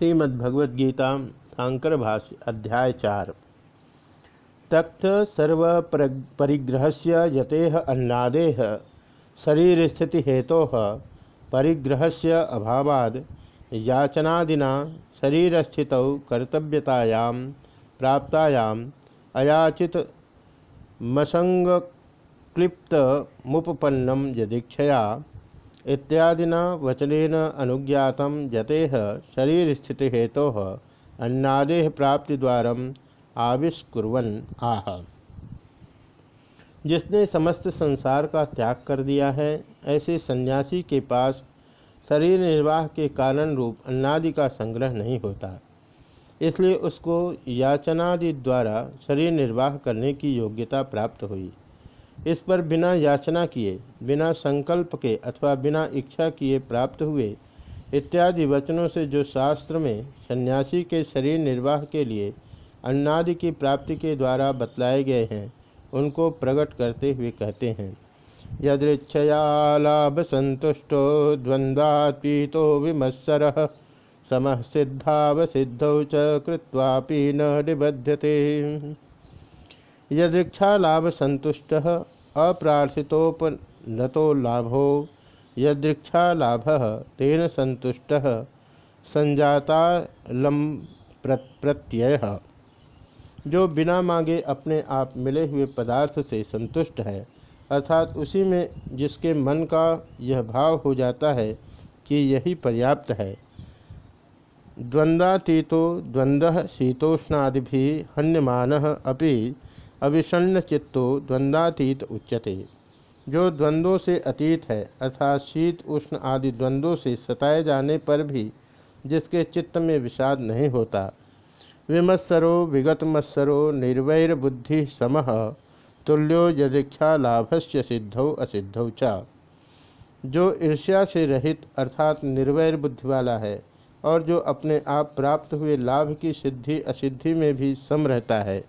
श्रीमद्भगवद्गीता शांकर भाष्य अध्याय चार। तख्त सर्व परिग्रह से यतेह अन्नादेह शरीर स्थिति हेतु परिग्रह से अभावाद याचनादिना शरीर स्थित कर्तव्यतायां प्राप्तायाम अयाचित मसंगक्लिप्त मुपन्नम यदीक्षया इत्यादिना वचन अनुज्ञात जतेह शरीर स्थिति हेतु तो अन्नादेह प्राप्ति द्वारा आविष्कुर्वन आह। जिसने समस्त संसार का त्याग कर दिया है, ऐसे सन्यासी के पास शरीर निर्वाह के कारण रूप अन्नादि का संग्रह नहीं होता। इसलिए उसको याचनादि द्वारा शरीर निर्वाह करने की योग्यता प्राप्त हुई। इस पर बिना याचना किए, बिना संकल्प के अथवा बिना इच्छा किए प्राप्त हुए, इत्यादि वचनों से जो शास्त्र में सन्यासी के शरीर निर्वाह के लिए अन्नादि की प्राप्ति के द्वारा बतलाए गए हैं, उनको प्रकट करते हुए कहते हैं। यदृक्षया लाभ संतुष्टो द्वंद्वातीतो विमत्सर समः सिद्धावसिद्धौ च कृत्वापि न निबध्यते। यदृक्षा लाभ संतुष्ट अप्रार्थितोपनतो लाभो। यदृक्षा लाभ तेन संतुष्ट संजाता लम प्रत्यय जो बिना मांगे अपने आप मिले हुए पदार्थ से संतुष्ट है, अर्थात उसी में जिसके मन का यह भाव हो जाता है कि यही पर्याप्त है। द्वंद्वातीतो द्वंद्व शीतोष्णादि भी हन्यमान अपि अभिषण्ण चित्तो द्वंद्वातीत उच्यते। जो द्वंद्वों से अतीत है, अर्थात शीत, उष्ण आदि द्वंद्वों से सताए जाने पर भी जिसके चित्त में विषाद नहीं होता, विमत्सरो, विगतमत्सरो निर्वैर बुद्धि समह, तुल्यो यदीक्षा लाभस्य सिद्धौ असिद्धौ चा। जो ईर्ष्या से रहित, अर्थात निर्वैर बुद्धि वाला है, और जो अपने आप प्राप्त हुए लाभ की सिद्धि असिद्धि में भी सम रहता है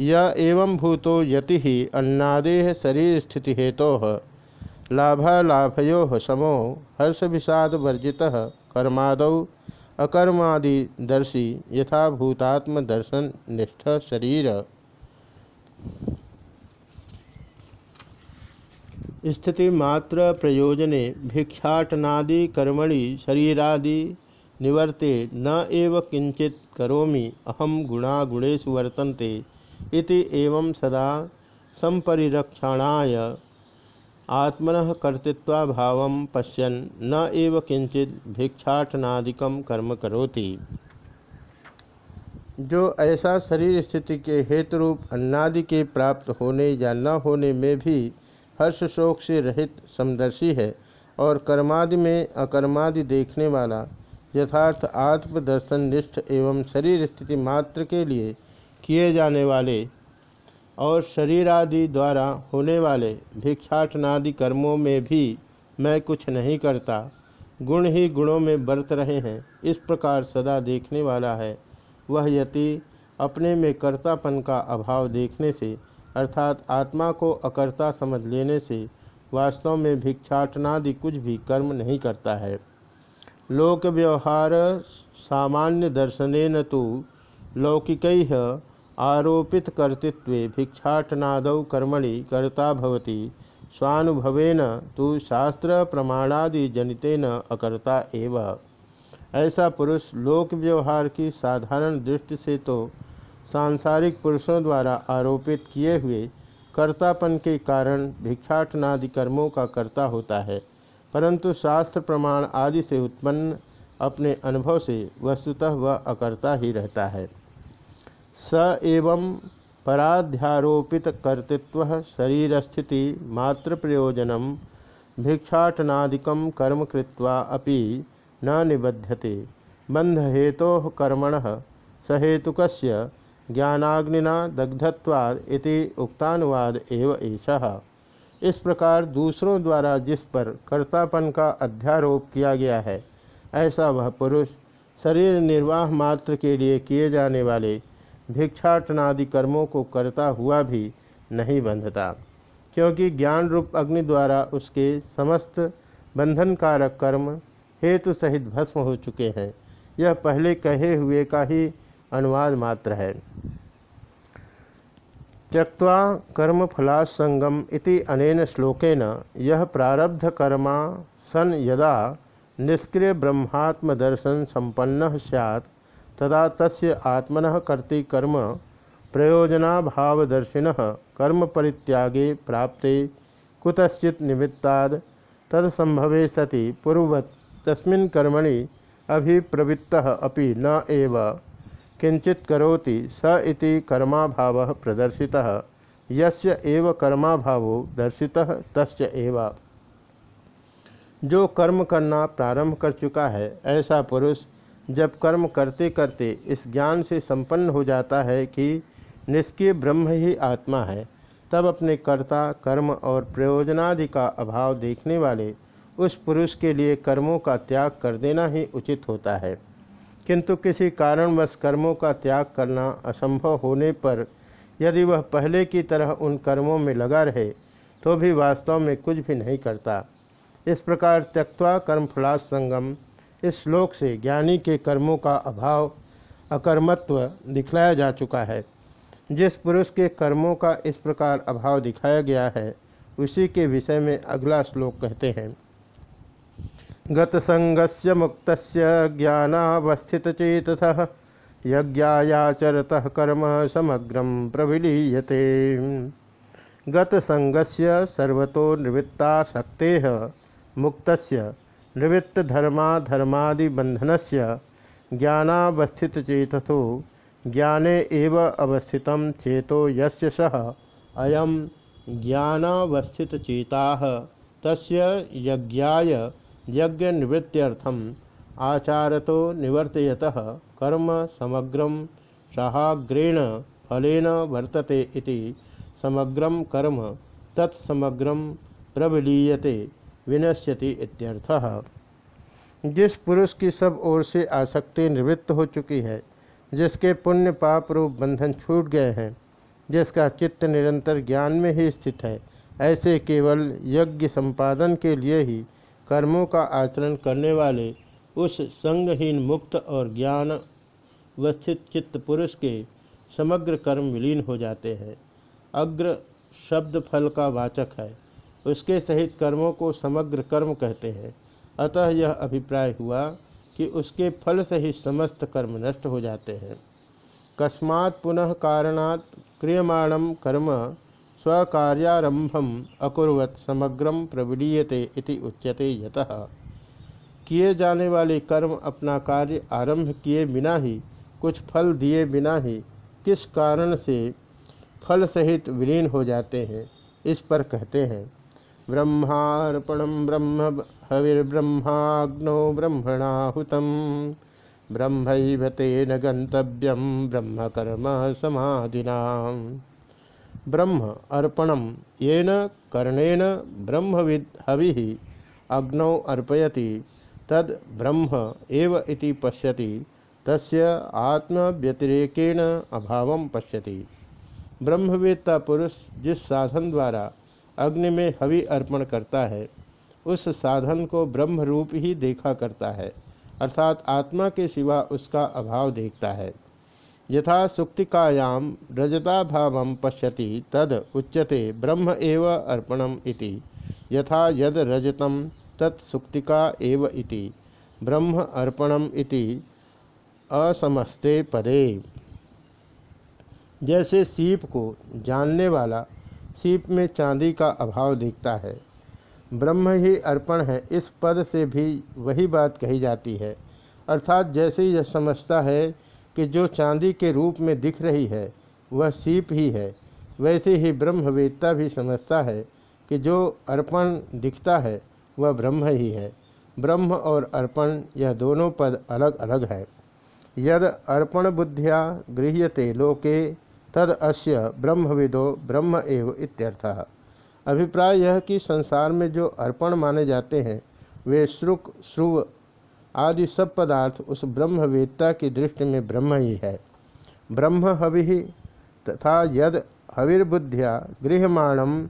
य एवं भूतो यति ही अन्नादेह शरीर स्थिति हेतु तो लाभालाभयो समो हर्ष विषाद वर्जित कर्माद अकर्मादिदर्शी यथा निष्ठ शरीर। स्थिति मात्र प्रयोजने भिक्षाटनादि कर्मणि शरीरादि निवर्ते न एव किंचित करोमि अहम गुणा गुणेशु वर्तन्ते। इति एवं सदा संपरिरक्षणाय। आत्मन कर्तृत्वाभाव पश्यन, न एव किंचित भिक्षाटनादिक कर्म करोति। जो ऐसा शरीर स्थिति के हेतु रूप अन्नादि के प्राप्त होने या न होने में भी हर्ष शोक से रहित समदर्शी है और कर्मादि में अकर्मादि देखने वाला यथार्थ आत्मदर्शन निष्ठ एवं शरीर स्थिति मात्र के लिए किए जाने वाले और शरीर आदि द्वारा होने वाले भिक्षाटनादि कर्मों में भी मैं कुछ नहीं करता। गुण ही गुणों में बरत रहे हैं। इस प्रकार सदा देखने वाला है। वह यति अपने में कर्तापन का अभाव देखने से अर्थात आत्मा को अकर्ता समझ लेने से वास्तव में भिक्षाटनादि कुछ भी कर्म नहीं करता है। लोक व्यवहार सामान्य दर्शन तो लौकिक आरोपित कर्तृत्व भिक्षाटनाद कर्मणि कर्ता भवति। स्वानुभवेन तो शास्त्र प्रमाणादि जनितेन अकर्ता एव। ऐसा पुरुष लोक व्यवहार की साधारण दृष्टि से तो सांसारिक पुरुषों द्वारा आरोपित किए हुए कर्तापन के कारण भिक्षाटनादि कर्मों का कर्ता होता है, परंतु शास्त्र प्रमाण आदि से उत्पन्न अपने अनुभव से वस्तुतः वह अकर्ता ही रहता है। स एवं पराध्यारोपित कर्तृत्व शरीर स्थिति मात्र प्रयोजन भिक्षाटनादिक कर्म कृत्वा अपि न निबध्यते। बंध हेतो कर्मण सहेतुक ज्ञानाग्निना दग्धत्वाद इति उक्तानुवाद एव ऐसा इस प्रकार दूसरों द्वारा जिस पर कर्तापन का अध्यारोप किया गया है, ऐसा वह पुरुष शरीर निर्वाह मात्र के लिए किए जाने वाले भिक्षाटनादि कर्मों को करता हुआ भी नहीं बंधता, क्योंकि ज्ञान रूप अग्नि द्वारा उसके समस्त बंधनकारक कर्म हेतु सहित भस्म हो चुके हैं। यह पहले कहे हुए का ही अनुवाद मात्र है। त्यक्वा कर्मफलासंगम इति अनेन श्लोकेन, यह प्रारब्ध कर्मा सन यदा निष्क्रिय ब्रह्मात्म दर्शन संपन्न सैत् तदा तस्य आत्मन कर्ति कर्म प्रयोजनाभावदर्शिन कर्म परित्यागे प्राप्ते कुतश्चित निमित्ताद तत्संभवे सति पूर्ववत् तस्मिन् कर्मणि अभिप्रवृत्तः अपि न एव किंचित करोति स इति कर्माभाव प्रदर्शितः यस्य एव कर्माभावो दर्शितः तस्य एव। जो कर्म करना प्रारंभ कर चुका है, ऐसा पुरुष जब कर्म करते करते इस ज्ञान से संपन्न हो जाता है कि निष्क्रिय ब्रह्म ही आत्मा है, तब अपने कर्ता, कर्म और प्रयोजनादि का अभाव देखने वाले उस पुरुष के लिए कर्मों का त्याग कर देना ही उचित होता है। किंतु किसी कारणवश कर्मों का त्याग करना असंभव होने पर यदि वह पहले की तरह उन कर्मों में लगा रहे तो भी वास्तव में कुछ भी नहीं करता। इस प्रकार त्यक्वा कर्मफलास संगम इस श्लोक से ज्ञानी के कर्मों का अभाव, अकर्मत्व दिखलाया जा चुका है। जिस पुरुष के कर्मों का इस प्रकार अभाव दिखाया गया है, उसी के विषय में अगला श्लोक कहते हैं। गतसंगस्य मुक्त ज्ञानावस्थित चेत यज्ञायाचरत कर्म समग्र प्रविलीयते। गतसंगस्य सर्वतो निवृत्ताशक्ते से निवृत्तधर्माधर्मादिबंधनस्य ज्ञानावस्थितचेतसो, ज्ञाने एव अवस्थित चेतो यस्य सह अयम ज्ञानावस्थित चेता तस्य यज्ञाय यज्ञ निवृत्त्यर्थम आचारतो निवर्तयत, कर्म समग्र सहाग्रेण फलेन वर्तते इति समग्र कर्म, तत्समग्र प्रबलीयते। विनश्यति इत्यर्थः। जिस पुरुष की सब ओर से आसक्ति निवृत्त हो चुकी है, जिसके पुण्य पाप रूप बंधन छूट गए हैं, जिसका चित्त निरंतर ज्ञान में ही स्थित है, ऐसे केवल यज्ञ संपादन के लिए ही कर्मों का आचरण करने वाले उस संगहीन मुक्त और ज्ञान अवस्थित चित्त पुरुष के समग्र कर्म विलीन हो जाते हैं। अग्र शब्द फल का वाचक है। उसके सहित कर्मों को समग्र कर्म कहते हैं। अतः यह अभिप्राय हुआ कि उसके फल से ही समस्त कर्म नष्ट हो जाते हैं। कस्मात् पुनः कारणात् क्रियमाणम कर्म स्वकार्यारंभम अकुर्वत समग्रम प्रविलीयते इति उच्यते यतः। किए जाने वाले कर्म अपना कार्य आरंभ किए बिना ही, कुछ फल दिए बिना ही, किस कारण से फल सहित विलीन हो जाते हैं, इस पर कहते हैं। ब्रह्मार्पणम ब्रह्म हविर्ब्रह्माग्नो ब्रह्मणाहुत ब्रह्म तेन गंतव्यम ब्रह्मकर्म समाधिना ब्रह्म अर्पणम येन कर्णेन ब्रह्मविद हवि अग्नौ अर्पयति, तद ब्रह्म एव इति पश्यति, तस्य आत्मव्यतिरेकेण अभाव पश्यति। ब्रह्मवेत्ता पुरुष जिस साधन द्वारा अग्नि में हवि अर्पण करता है, उस साधन को ब्रह्म रूप ही देखा करता है, अर्थात आत्मा के सिवा उसका अभाव देखता है। यथा सुक्तिकायाम रजताभाव पश्यति, तद उच्यते ब्रह्म एव अर्पणम इति। यथा यद रजतम तत्सुक्तिका एव इति। ब्रह्म अर्पणम इति असमस्ते पदे। जैसे सीप को जानने वाला सीप में चांदी का अभाव दिखता है। ब्रह्म ही अर्पण है, इस पद से भी वही बात कही जाती है। अर्थात जैसे यह समझता है कि जो चांदी के रूप में दिख रही है, वह सीप ही है, वैसे ही ब्रह्मवेत्ता भी समझता है कि जो अर्पण दिखता है, वह ब्रह्म ही है। ब्रह्म और अर्पण, यह दोनों पद अलग अलग है। यद अर्पण बुद्धिया गृह्यते लोके तद अस्य ब्रह्मविदो ब्रह्म एव इत्यर्थः। अभिप्राय यह कि संसार में जो अर्पण माने जाते हैं, वे श्रुक, श्रुव आदि सब पदार्थ उस ब्रह्मवेत्ता की दृष्टि में ब्रह्म ही है। ब्रह्म हवि तथा यद हविर्बुद्धिया गृहमाणम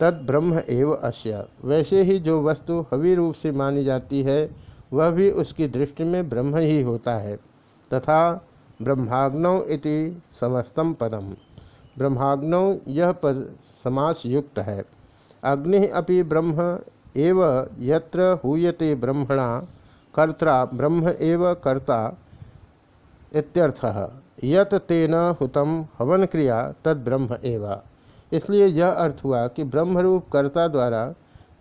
तद ब्रह्म एव अश्य वैसे ही जो वस्तु हवि रूप से मानी जाती है, वह भी उसकी दृष्टि में ब्रह्म ही होता है। तथा ब्रह्माग्नौ इति समस्तम पदम। ब्रह्माग्नौ यह पद समास युक्त है। अग्नि अपि ब्रह्म एव यत्र हूयते ब्रह्मणा कर्ता ब्रह्म एव कर्ता इत्यर्थः। यत तेन हुतम हवन क्रिया तद ब्रह्म एव। इसलिए यह अर्थ हुआ कि ब्रह्मरूप कर्ता द्वारा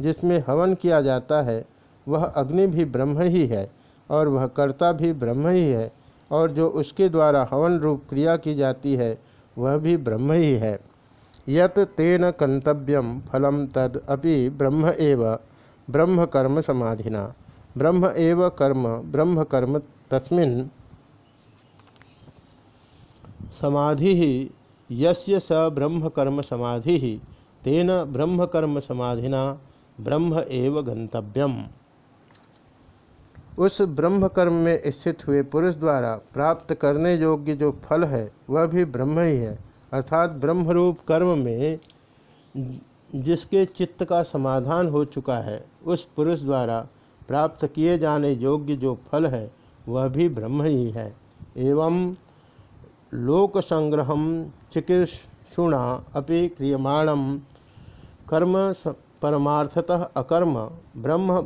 जिसमें हवन किया जाता है, वह अग्नि भी ब्रह्म ही है और वह कर्ता भी ब्रह्म ही है। और जो उसके द्वारा हवन रूप क्रिया की जाती है, वह भी ब्रह्म ही है। यत तेन कंतव्यम फलम तद अपि ब्रह्म एव, ब्रह्म कर्म समाधिना। ब्रह्म एव कर्म, ब्रह्म कर्म तस्मिन् समाधि ही यस्य स ब्रह्म कर्म समाधि, तेन ब्रह्म कर्म समाधिना, ब्रह्म एव गंतव्यम उस ब्रह्म कर्म में स्थित हुए पुरुष द्वारा प्राप्त करने योग्य जो फल है, वह भी ब्रह्म ही है। अर्थात ब्रह्मरूप कर्म में जिसके चित्त का समाधान हो चुका है, उस पुरुष द्वारा प्राप्त किए जाने योग्य जो फल है, वह भी ब्रह्म ही है। एवं लोक संग्रह चिकीर्षुणा अपि क्रियमाणम कर्म परमार्थतः अकर्म, ब्रह्म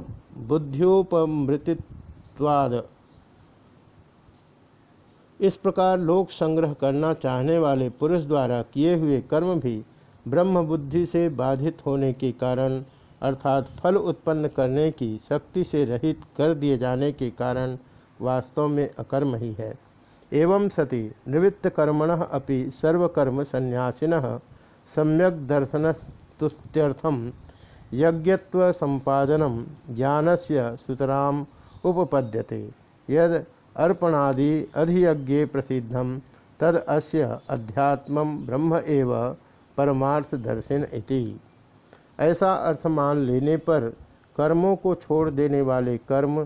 बुद्ध्योपमृतित्वाद इस प्रकार लोक संग्रह करना चाहने वाले पुरुष द्वारा किए हुए कर्म भी ब्रह्म बुद्धि से बाधित होने के कारण, अर्थात फल उत्पन्न करने की शक्ति से रहित कर दिए जाने के कारण, वास्तव में अकर्म ही है। एवं सति निवृत्तकर्मण अपि सर्वकर्म संन्यासीन सम्यक दर्शन दर्शनस्तुत्यर्थम यज्ञत्व संपादनम ज्ञान से सुतराम उपपद्यते। यद अर्पणादि अधियज्ञे प्रसिद्धम, तद अस्य अध्यात्म ब्रह्म एव परमार्थ दर्शन इति। ऐसा अर्थ मान लेने पर कर्मों को छोड़ देने वाले कर्म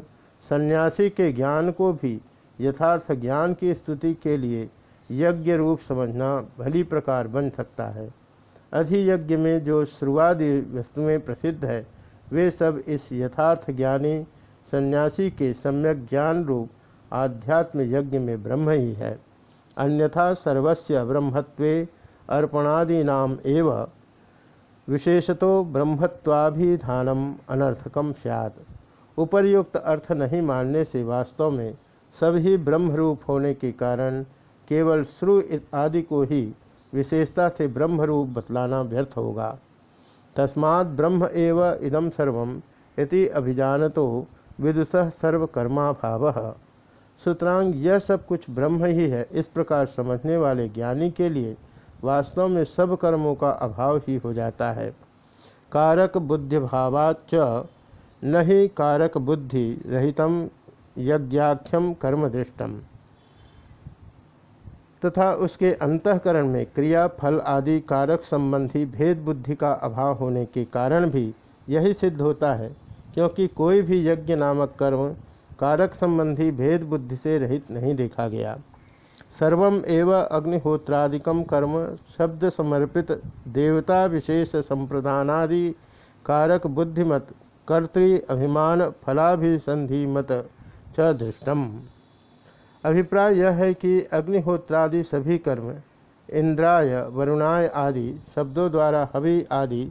सन्यासी के ज्ञान को भी यथार्थ ज्ञान की स्तुति के लिए यज्ञ रूप समझना भली प्रकार बन सकता है। अधियज्ञ में जो शुरुआती वस्तुएँ प्रसिद्ध है, वे सब इस यथार्थ ज्ञानी सन्यासी के सम्यक ज्ञान रूप आध्यात्म यज्ञ में ब्रह्म ही है। अन्यथा सर्वस्व ब्रह्मत्वे अर्पणादीनाम एव। विशेषतो ब्रह्मत्वाभिधानम अनर्थकम सैत उपर्युक्त अर्थ नहीं मानने से वास्तव में सभी ब्रह्मरूप होने के कारण केवल श्रु आदि को ही विशेषता से ब्रह्मरूप बतलाना व्यर्थ होगा। तस्मात् ब्रह्म एव इदम सर्व इति अभिजानतो विदुष सर्वकर्मा भाव सुतरांग, यह सब कुछ ब्रह्म ही है, इस प्रकार समझने वाले ज्ञानी के लिए वास्तव में सब कर्मों का अभाव ही हो जाता है। कारक बुद्धि भावाच न ही कारक बुद्धि रहितम यज्ञाख्यम कर्म दृष्टम। तथा उसके अंतकरण में क्रिया, फल आदि कारक संबंधी भेद बुद्धि का अभाव होने के कारण भी यही सिद्ध होता है। क्योंकि कोई भी यज्ञ नामक कर्म कारक संबंधी भेद बुद्धि से रहित नहीं देखा गया। सर्व एव अग्निहोत्रादिकम कर्म, शब्द समर्पित, देवता विशेष संप्रदानादि कारक बुद्धिमत कर्तृ अभिमान फलाभिसंधि मत च दृष्टम अभिप्राय यह है कि अग्निहोत्रादि सभी कर्म, इंद्राय, वरुणाय आदि शब्दों द्वारा हवि आदि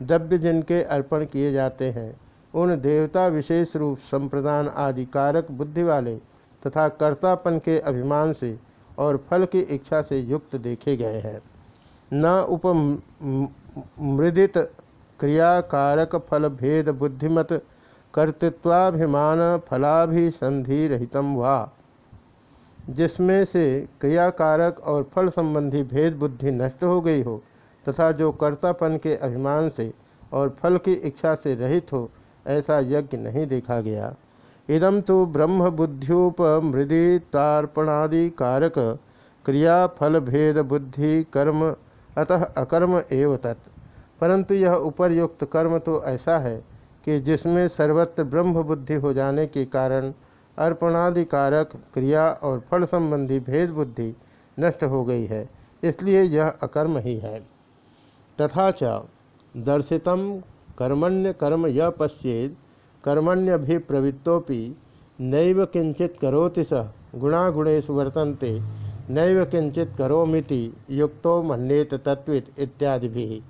द्रव्य जिनके अर्पण किए जाते हैं उन देवता विशेष रूप संप्रदान आदि कारक बुद्धि वाले तथा कर्तापन के अभिमान से और फल की इच्छा से युक्त देखे गए हैं। न उपमृदित क्रिया कारक फल भेद बुद्धिमत कर्तृत्वाभिमान फलाभिसंधि रहितम वा। जिसमें से क्रियाकारक और फल संबंधी भेद बुद्धि नष्ट हो गई हो तथा जो कर्तापन के अभिमान से और फल की इच्छा से रहित हो ऐसा यज्ञ नहीं देखा गया। इदम तो ब्रह्म बुद्ध्योपमृदि तार्पणादि कारक क्रिया फल भेद बुद्धि कर्म, अतः अकर्म एव तत्। परंतु यह उपर्युक्त कर्म तो ऐसा है कि जिसमें सर्वत्र ब्रह्म बुद्धि हो जाने के कारण अर्पणादि कारक क्रिया और फल संबंधी भेद बुद्धि नष्ट हो गई है, इसलिए यह अकर्म ही है। तथा च दर्शितम कर्मण्य कर्म यह पश्चेद कर्मण्यभिप्रवृत्तोपि नैव किंचित करोति स। गुणागुणेश वर्तन्ते, नैव किंचित करोमिति युक्तो मन्येत तत्वित इत्यादि भी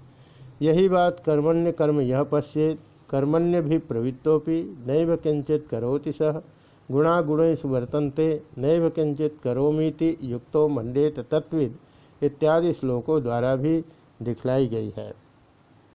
यही बात कर्मण्य कर्म यह पश्चेत कर्मण्य भी प्रवृत्तोपि नैव किंचित करोति सह गुणागुणेश वर्तन्ते, नैव किंचित करोमीति युक्तो मंडेत तत्विद इत्यादि श्लोकों द्वारा भी दिखलाई गई है।